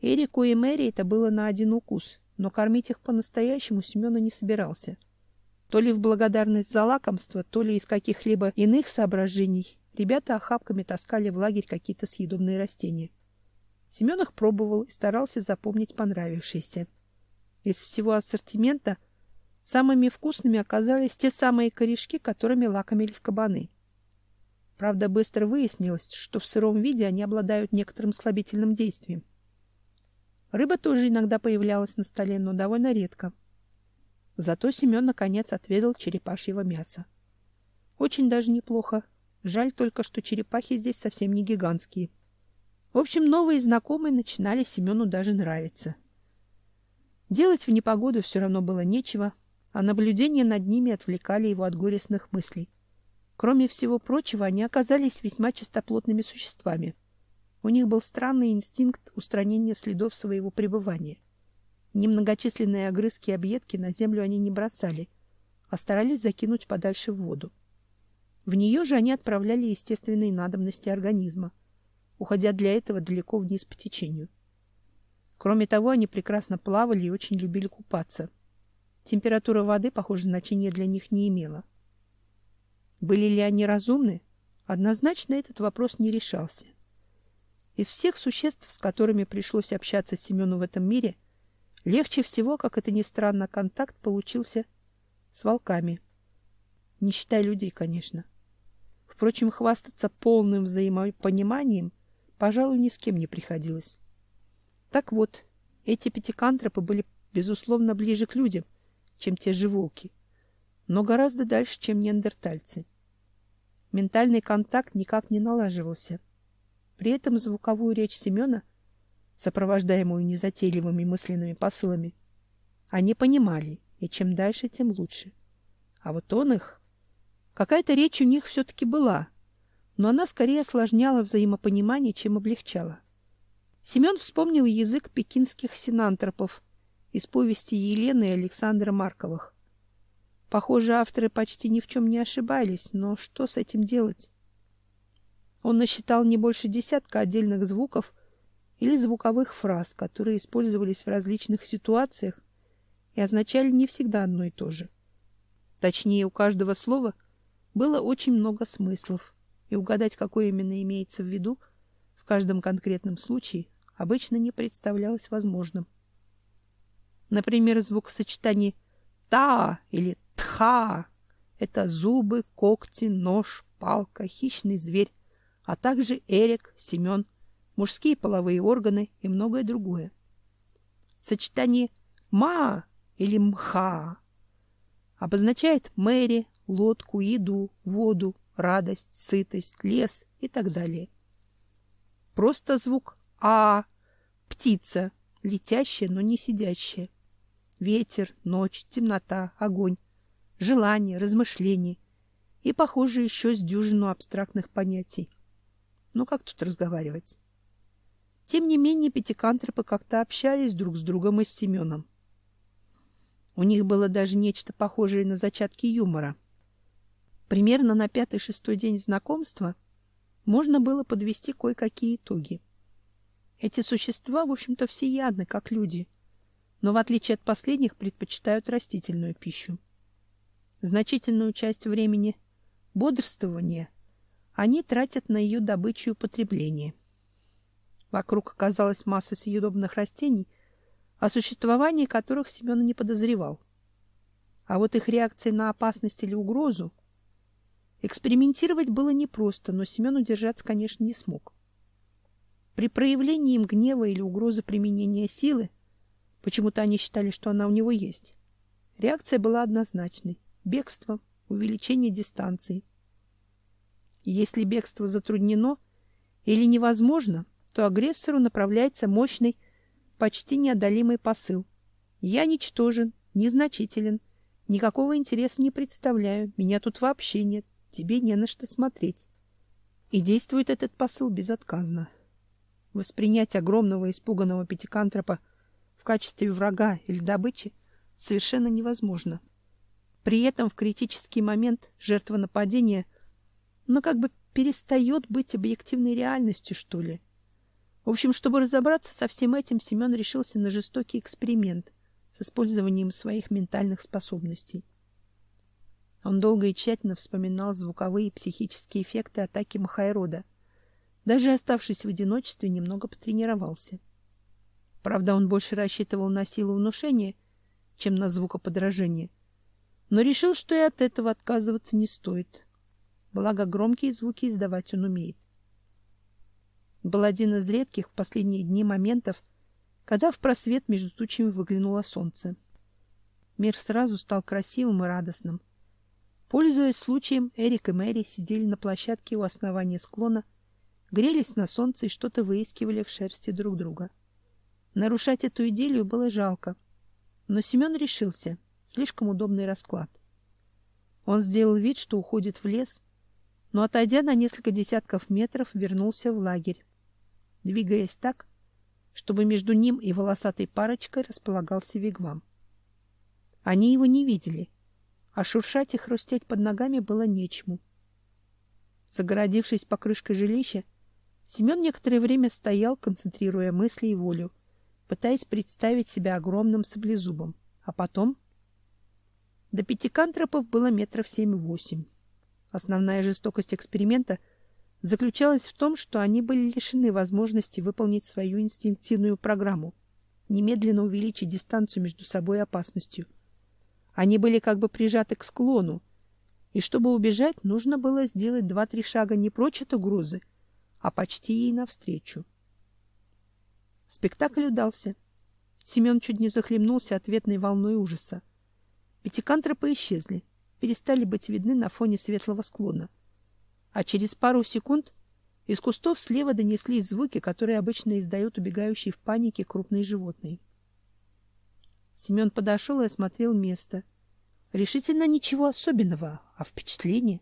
Эрику и Мэри это было на один укус, но кормить их по-настоящему Семен не собирался — то ли в благодарность за лакомство, то ли из каких-либо иных соображений ребята охапками таскали в лагерь какие-то съедобные растения. Семен их пробовал и старался запомнить понравившиеся. Из всего ассортимента самыми вкусными оказались те самые корешки, которыми лакомились кабаны. Правда, быстро выяснилось, что в сыром виде они обладают некоторым слабительным действием. Рыба тоже иногда появлялась на столе, но довольно редко. Зато Семен наконец отведал черепашьего мяса. Очень даже неплохо. Жаль только, что черепахи здесь совсем не гигантские. В общем, новые знакомые начинали Семену даже нравиться. Делать в непогоду все равно было нечего, а наблюдения над ними отвлекали его от горестных мыслей. Кроме всего прочего, они оказались весьма чистоплотными существами. У них был странный инстинкт устранения следов своего пребывания. Немногочисленные огрызки и объедки на землю они не бросали, а старались закинуть подальше в воду. В нее же они отправляли естественные надобности организма, уходя для этого далеко вниз по течению. Кроме того, они прекрасно плавали и очень любили купаться. Температура воды, похоже, значения для них не имела. Были ли они разумны? Однозначно этот вопрос не решался. Из всех существ, с которыми пришлось общаться Семену в этом мире, Легче всего, как это ни странно, контакт получился с волками. Не считая людей, конечно. Впрочем, хвастаться полным взаимопониманием, пожалуй, ни с кем не приходилось. Так вот, эти пятикантропы были, безусловно, ближе к людям, чем те же волки, но гораздо дальше, чем неандертальцы. Ментальный контакт никак не налаживался. При этом звуковую речь Семена — сопровождаемую незатейливыми мысленными посылами, они понимали, и чем дальше, тем лучше. А вот он их... Какая-то речь у них все-таки была, но она скорее осложняла взаимопонимание, чем облегчала. Семен вспомнил язык пекинских синантропов из повести Елены и Александра Марковых. Похоже, авторы почти ни в чем не ошибались, но что с этим делать? Он насчитал не больше десятка отдельных звуков, или звуковых фраз, которые использовались в различных ситуациях и означали не всегда одно и то же. Точнее, у каждого слова было очень много смыслов, и угадать, какой именно имеется в виду в каждом конкретном случае, обычно не представлялось возможным. Например, звукосочетание «та» или «тха» — это зубы, когти, нож, палка, хищный зверь, а также Эрик, Семен — мужские половые органы и многое другое. Сочетание «ма» или «мха» обозначает Мэри, лодку, еду, воду, радость, сытость, лес и так далее. Просто звук «а» — птица, летящая, но не сидящая. Ветер, ночь, темнота, огонь, желание, размышление и, похоже, еще с дюжину абстрактных понятий. Ну как тут разговаривать? Тем не менее, пятикантропы как-то общались друг с другом и с Семеном. У них было даже нечто похожее на зачатки юмора. Примерно на пятый-шестой день знакомства можно было подвести кое-какие итоги. Эти существа, в общем-то, всеядны, как люди, но в отличие от последних предпочитают растительную пищу. Значительную часть времени бодрствования они тратят на ее добычу и употребление. Вокруг оказалась масса съедобных растений, о существовании которых Семен не подозревал. А вот их реакции на опасность или угрозу экспериментировать было непросто, но Семен удержаться, конечно, не смог. При проявлении им гнева или угрозы применения силы, почему-то они считали, что она у него есть, реакция была однозначной — бегство, увеличение дистанции. Если бегство затруднено или невозможно, то агрессору направляется мощный, почти неодолимый посыл. Я ничтожен, незначителен, никакого интереса не представляю, меня тут вообще нет, тебе не на что смотреть. И действует этот посыл безотказно. Воспринять огромного испуганного пятикантропа в качестве врага или добычи совершенно невозможно. При этом в критический момент жертва нападения – но как бы перестает быть объективной реальностью, что ли. В общем, чтобы разобраться со всем этим, Семен решился на жестокий эксперимент с использованием своих ментальных способностей. Он долго и тщательно вспоминал звуковые и психические эффекты атаки Махайрода. Даже оставшись в одиночестве, немного потренировался. Правда, он больше рассчитывал на силу внушения, чем на звукоподражание, но решил, что и от этого отказываться не стоит благо громкие звуки издавать он умеет. Был один из редких в последние дни моментов, когда в просвет между тучами выглянуло солнце. Мир сразу стал красивым и радостным. Пользуясь случаем, Эрик и Мэри сидели на площадке у основания склона, грелись на солнце и что-то выискивали в шерсти друг друга. Нарушать эту идиллию было жалко, но Семен решился. Слишком удобный расклад. Он сделал вид, что уходит в лес, но, отойдя на несколько десятков метров, вернулся в лагерь, двигаясь так, чтобы между ним и волосатой парочкой располагался вигвам. Они его не видели, а шуршать и хрустеть под ногами было нечему. Загородившись покрышкой жилища, Семен некоторое время стоял, концентрируя мысли и волю, пытаясь представить себя огромным саблезубом, а потом... До пятикантропов было метров семь-восемь. Основная жестокость эксперимента заключалась в том, что они были лишены возможности выполнить свою инстинктивную программу, немедленно увеличить дистанцию между собой и опасностью. Они были как бы прижаты к склону, и чтобы убежать, нужно было сделать два-три шага не прочь от угрозы, а почти ей навстречу. Спектакль удался. Семен чуть не захлебнулся ответной волной ужаса. Пятикантропы исчезли перестали быть видны на фоне светлого склона. А через пару секунд из кустов слева донеслись звуки, которые обычно издают убегающие в панике крупные животные. Семен подошел и осмотрел место. Решительно ничего особенного, а впечатление.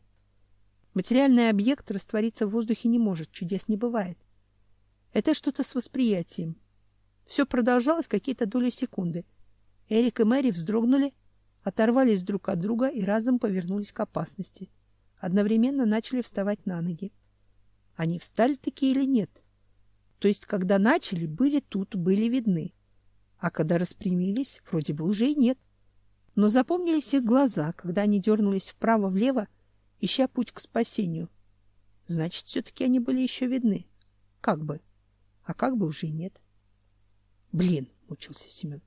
Материальный объект раствориться в воздухе не может, чудес не бывает. Это что-то с восприятием. Все продолжалось какие-то доли секунды. Эрик и Мэри вздрогнули, оторвались друг от друга и разом повернулись к опасности. Одновременно начали вставать на ноги. Они встали такие или нет? То есть, когда начали, были тут, были видны. А когда распрямились, вроде бы уже и нет. Но запомнились их глаза, когда они дернулись вправо-влево, ища путь к спасению. Значит, все-таки они были еще видны. Как бы. А как бы уже и нет. Блин, мучился Семен.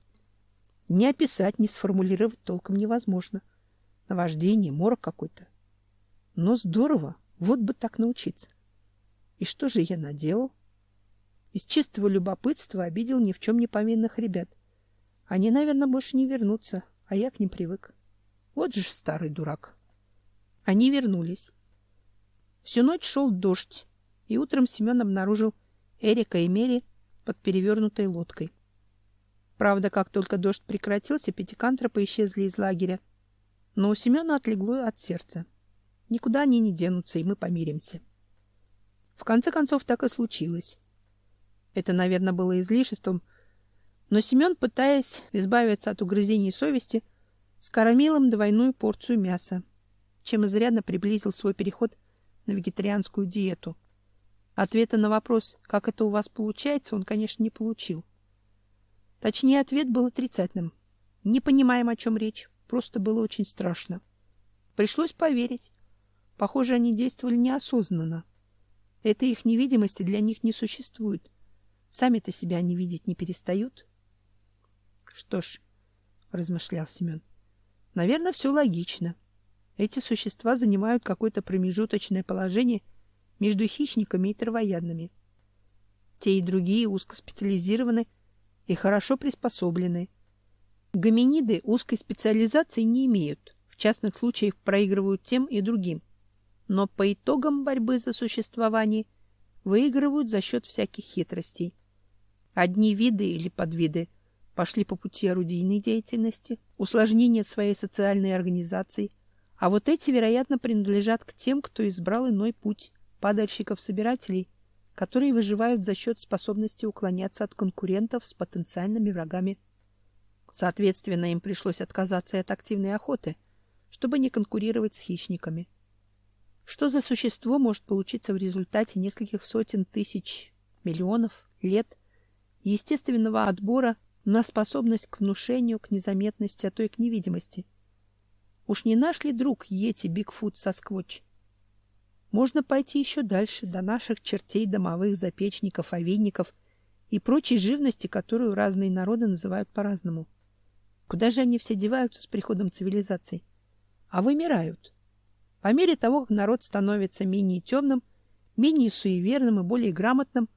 Ни описать, ни сформулировать толком невозможно. Наваждение, морок какой-то. Но здорово, вот бы так научиться. И что же я наделал? Из чистого любопытства обидел ни в чем не повинных ребят. Они, наверное, больше не вернутся, а я к ним привык. Вот же старый дурак. Они вернулись. Всю ночь шел дождь, и утром Семен обнаружил Эрика и Мери под перевернутой лодкой. Правда, как только дождь прекратился, пятикантропы исчезли из лагеря. Но у Семена отлегло от сердца. Никуда они не денутся, и мы помиримся. В конце концов, так и случилось. Это, наверное, было излишеством, но Семен, пытаясь избавиться от угрызений совести, скормил им двойную порцию мяса, чем изрядно приблизил свой переход на вегетарианскую диету. Ответа на вопрос, как это у вас получается, он, конечно, не получил. Точнее, ответ был отрицательным. Не понимаем, о чем речь. Просто было очень страшно. Пришлось поверить. Похоже, они действовали неосознанно. Этой их невидимости для них не существует. Сами-то себя они видеть не перестают. Что ж, размышлял Семен, наверное, все логично. Эти существа занимают какое-то промежуточное положение между хищниками и травоядными. Те и другие узкоспециализированы и хорошо приспособлены. Гоминиды узкой специализации не имеют, в частных случаях проигрывают тем и другим но по итогам борьбы за существование выигрывают за счет всяких хитростей. Одни виды или подвиды пошли по пути орудийной деятельности, усложнения своей социальной организации, а вот эти, вероятно, принадлежат к тем, кто избрал иной путь падальщиков-собирателей, которые выживают за счет способности уклоняться от конкурентов с потенциальными врагами. Соответственно, им пришлось отказаться от активной охоты, чтобы не конкурировать с хищниками. Что за существо может получиться в результате нескольких сотен тысяч, миллионов лет естественного отбора на способность к внушению, к незаметности, а то и к невидимости? Уж не наш ли друг Йети Бигфут Сосквотч? Можно пойти еще дальше, до наших чертей домовых, запечников, овинников и прочей живности, которую разные народы называют по-разному. Куда же они все деваются с приходом цивилизации? А вымирают. По мере того, как народ становится менее темным, менее суеверным и более грамотным,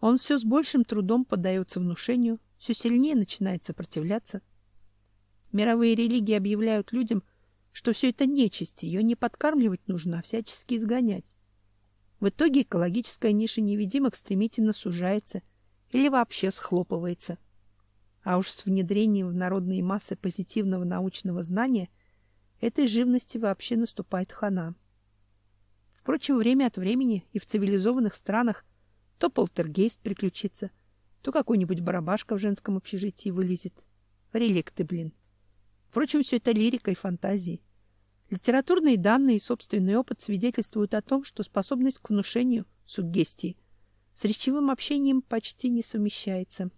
он все с большим трудом поддается внушению, все сильнее начинает сопротивляться. Мировые религии объявляют людям, что все это нечисть, ее не подкармливать нужно, а всячески изгонять. В итоге экологическая ниша невидимок стремительно сужается или вообще схлопывается. А уж с внедрением в народные массы позитивного научного знания – этой живности вообще наступает хана. Впрочем, время от времени и в цивилизованных странах то полтергейст приключится, то какой-нибудь барабашка в женском общежитии вылезет. Реликты, блин. Впрочем, все это лирика и фантазии. Литературные данные и собственный опыт свидетельствуют о том, что способность к внушению, суггестии, с речевым общением почти не совмещается.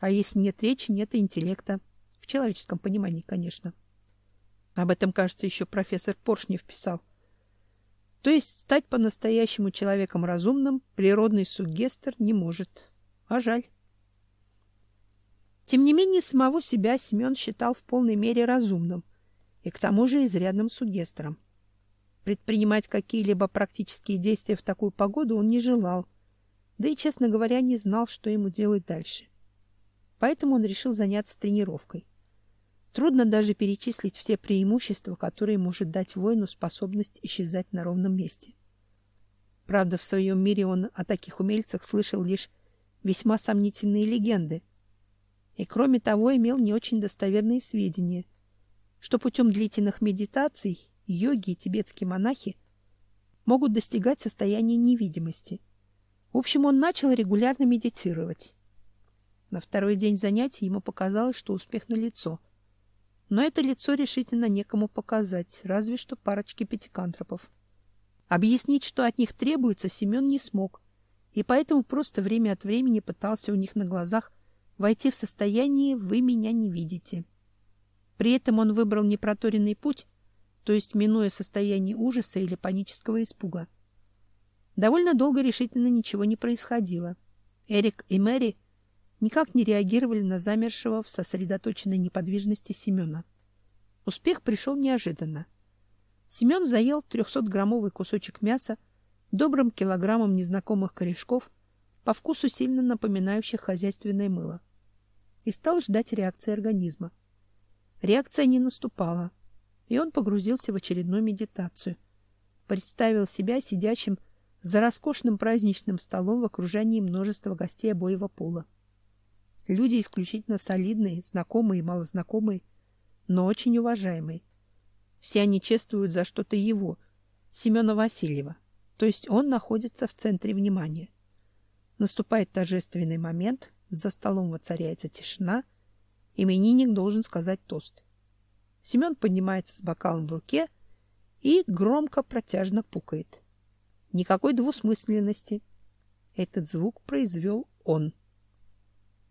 А если нет речи, нет и интеллекта. В человеческом понимании, конечно. Об этом, кажется, еще профессор Поршнев писал. То есть стать по-настоящему человеком разумным природный суггестер не может. А жаль. Тем не менее, самого себя Семен считал в полной мере разумным и к тому же изрядным суггестером. Предпринимать какие-либо практические действия в такую погоду он не желал, да и, честно говоря, не знал, что ему делать дальше. Поэтому он решил заняться тренировкой. Трудно даже перечислить все преимущества, которые может дать воину способность исчезать на ровном месте. Правда, в своем мире он о таких умельцах слышал лишь весьма сомнительные легенды. И кроме того, имел не очень достоверные сведения, что путем длительных медитаций йоги и тибетские монахи могут достигать состояния невидимости. В общем, он начал регулярно медитировать. На второй день занятий ему показалось, что успех налицо. Но это лицо решительно некому показать, разве что парочке пятикантропов. Объяснить, что от них требуется, Семен не смог, и поэтому просто время от времени пытался у них на глазах войти в состояние «вы меня не видите». При этом он выбрал непроторенный путь, то есть минуя состояние ужаса или панического испуга. Довольно долго решительно ничего не происходило. Эрик и Мэри – никак не реагировали на замершего в сосредоточенной неподвижности Семена. Успех пришел неожиданно. Семен заел 300-граммовый кусочек мяса добрым килограммом незнакомых корешков, по вкусу сильно напоминающих хозяйственное мыло, и стал ждать реакции организма. Реакция не наступала, и он погрузился в очередную медитацию. Представил себя сидящим за роскошным праздничным столом в окружении множества гостей обоего пола. Люди исключительно солидные, знакомые и малознакомые, но очень уважаемые. Все они чествуют за что-то его, Семена Васильева, То есть он находится в центре внимания. Наступает торжественный момент, за столом воцаряется тишина, именинник должен сказать тост. Семен поднимается с бокалом в руке и громко протяжно пукает. Никакой двусмысленности. Этот звук произвел он.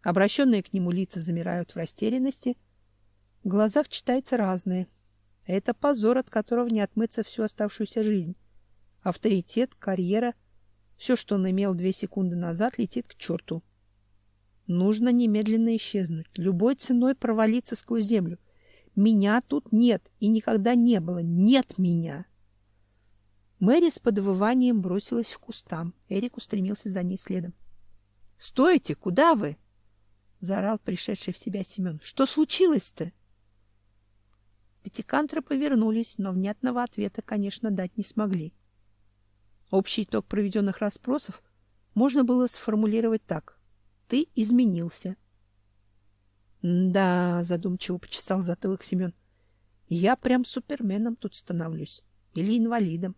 Обращенные к нему лица замирают в растерянности. В глазах читается разное. Это позор, от которого не отмыться всю оставшуюся жизнь. Авторитет, карьера, все, что он имел две секунды назад, летит к черту. Нужно немедленно исчезнуть, любой ценой провалиться сквозь землю. Меня тут нет и никогда не было. Нет меня. Мэри с подвыванием бросилась к кустам. Эрик устремился за ней следом. "Стойте, куда вы?" заорал пришедший в себя Семен. "Что случилось-то?" Пятикантры повернулись, но внятного ответа, конечно, дать не смогли. Общий итог проведенных расспросов можно было сформулировать так: ты изменился. Да, задумчиво почесал затылок Семен. Я прям суперменом тут становлюсь или инвалидом.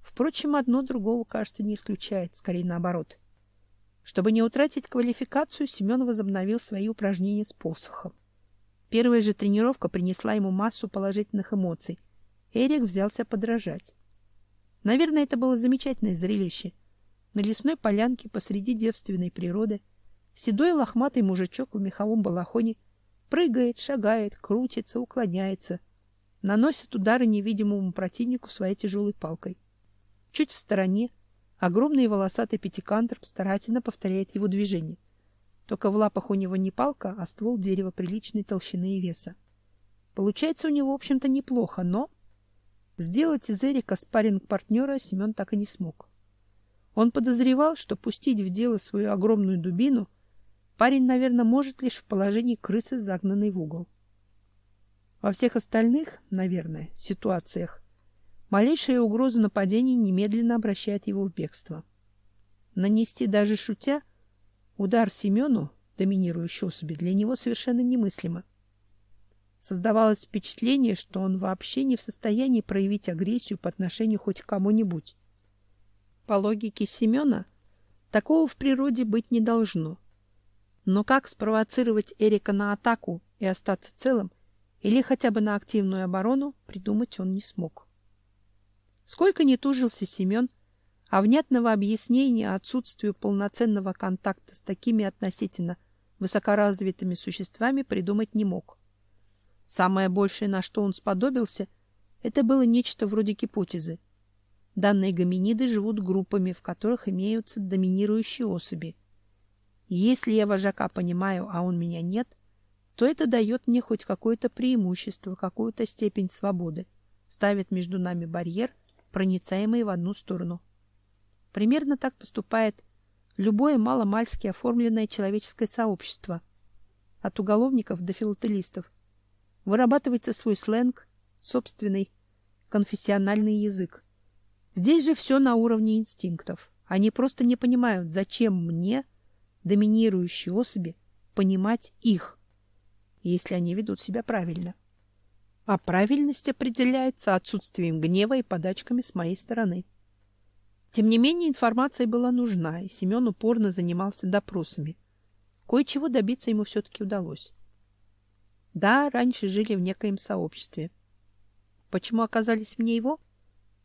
Впрочем, одно другого, кажется, не исключает, скорее наоборот. Чтобы не утратить квалификацию, Семен возобновил свои упражнения с посохом. Первая же тренировка принесла ему массу положительных эмоций. Эрик взялся подражать. Наверное, это было замечательное зрелище. На лесной полянке посреди девственной природы Седой лохматый мужичок в меховом балахоне прыгает, шагает, крутится, уклоняется, наносит удары невидимому противнику своей тяжелой палкой. Чуть в стороне огромный волосатый пятикантроп старательно повторяет его движение. Только в лапах у него не палка, а ствол дерева приличной толщины и веса. Получается у него, в общем-то, неплохо, но сделать из Эрика спарринг-партнера Семен так и не смог. Он подозревал, что пустить в дело свою огромную дубину — Парень, наверное, может лишь в положении крысы, загнанной в угол. Во всех остальных, наверное, ситуациях малейшая угроза нападения немедленно обращает его в бегство. Нанести даже шутя удар Семену, доминирующей особи, для него совершенно немыслимо. Создавалось впечатление, что он вообще не в состоянии проявить агрессию по отношению хоть к кому-нибудь. По логике Семена, такого в природе быть не должно. Но как спровоцировать Эрика на атаку и остаться целым, или хотя бы на активную оборону, придумать он не смог. Сколько ни тужился Семен, а внятного объяснения отсутствию полноценного контакта с такими относительно высокоразвитыми существами придумать не мог. Самое большее, на что он сподобился, это было нечто вроде гипотезы. Данные гоминиды живут группами, в которых имеются доминирующие особи. Если я вожака понимаю, а он меня нет, то это дает мне хоть какое-то преимущество, какую-то степень свободы, ставит между нами барьер, проницаемый в одну сторону. Примерно так поступает любое маломальски оформленное человеческое сообщество, от уголовников до филателистов. Вырабатывается свой сленг, собственный конфессиональный язык. Здесь же все на уровне инстинктов. Они просто не понимают, зачем мне доминирующие особи понимать их, если они ведут себя правильно. А правильность определяется отсутствием гнева и подачками с моей стороны. Тем не менее, информация была нужна, и Семен упорно занимался допросами. Кое-чего добиться ему все-таки удалось. Да, раньше жили в некоем сообществе. Почему оказались вне его?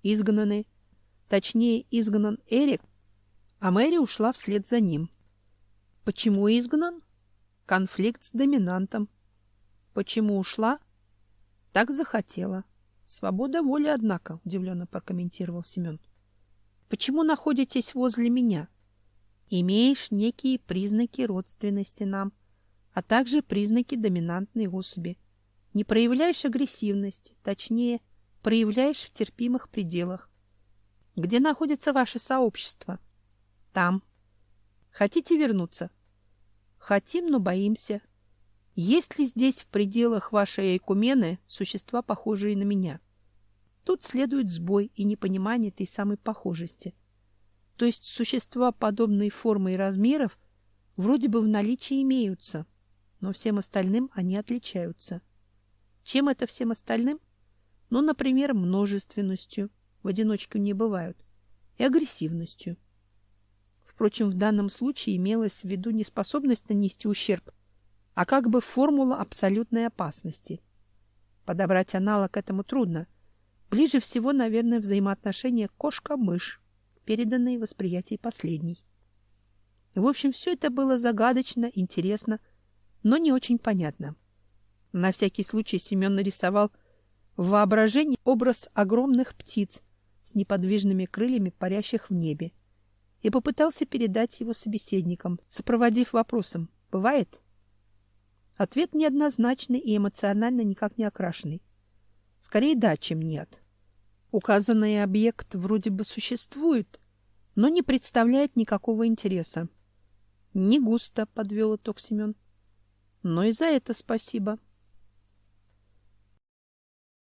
Изгнаны. Точнее, изгнан Эрик, а Мэри ушла вслед за ним. Почему изгнан? Конфликт с доминантом. Почему ушла? Так захотела. Свобода воли, однако, удивленно прокомментировал Семен. Почему находитесь возле меня? Имеешь некие признаки родственности нам, а также признаки доминантной особи. Не проявляешь агрессивность, точнее, проявляешь в терпимых пределах. Где находится ваше сообщество? Там. Хотите вернуться? Хотим, но боимся. Есть ли здесь в пределах вашей экумены существа, похожие на меня? Тут следует сбой и непонимание этой самой похожести. То есть существа подобной формы и размеров вроде бы в наличии имеются, но всем остальным они отличаются. Чем это всем остальным? Ну, например, множественностью. В одиночку не бывают. и агрессивностью. Впрочем, в данном случае имелась в виду не способность нанести ущерб, а как бы формула абсолютной опасности. Подобрать аналог этому трудно. Ближе всего, наверное, взаимоотношения кошка-мышь, переданные восприятие последней. В общем, все это было загадочно, интересно, но не очень понятно. На всякий случай Семен нарисовал в воображении образ огромных птиц с неподвижными крыльями, парящих в небе, и попытался передать его собеседникам, сопроводив вопросом «Бывает?». Ответ неоднозначный и эмоционально никак не окрашенный. Скорее да, чем нет. Указанный объект вроде бы существует, но не представляет никакого интереса. Не густо, подвел итог Семен. Но и за это спасибо.